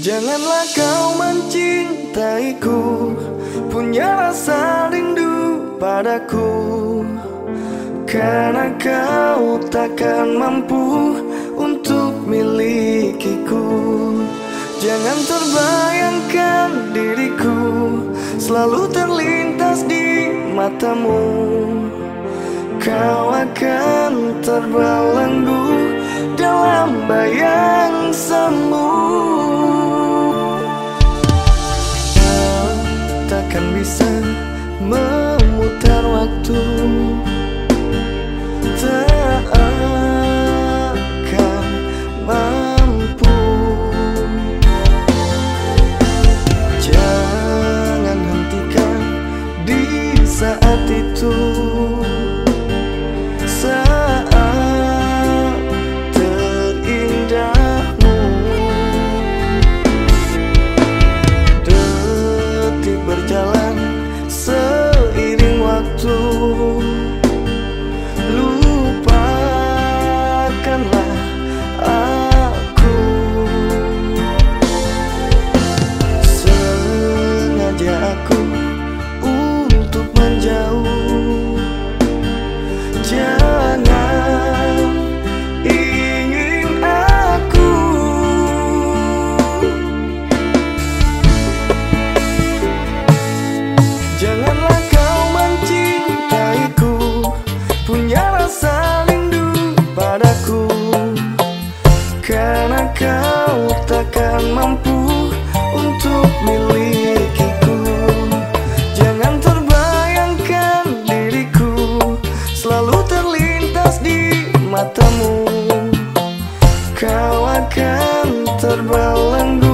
Janganlah kau mencintaiku. Punya rasa rindu padaku. Karena kau takkan mampu untuk milikiku. Jangan terbayangkan diriku Selalu terlintas di matamu. Kau akan terbelenggu memutar waktu takkan mampu untuk milikiku. Jangan terbayangkan diriku Selalu terlintas di matamu. Kau akan terbelenggu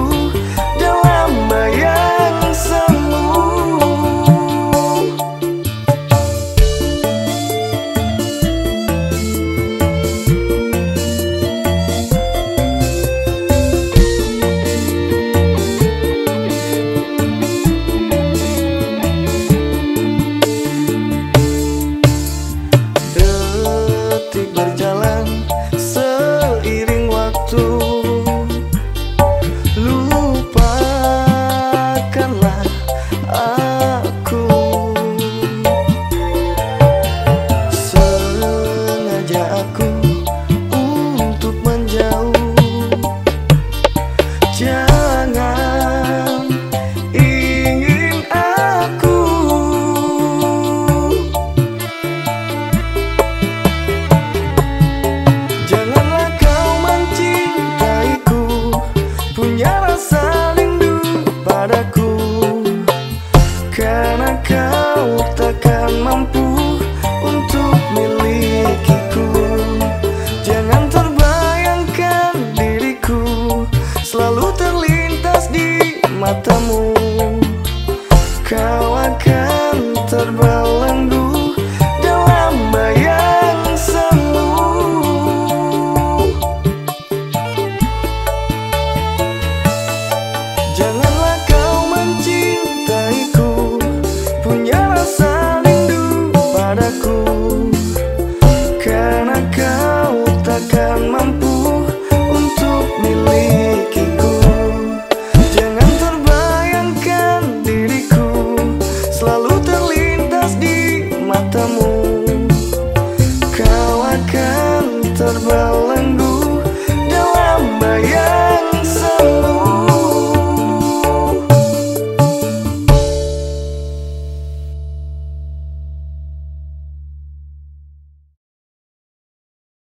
matamu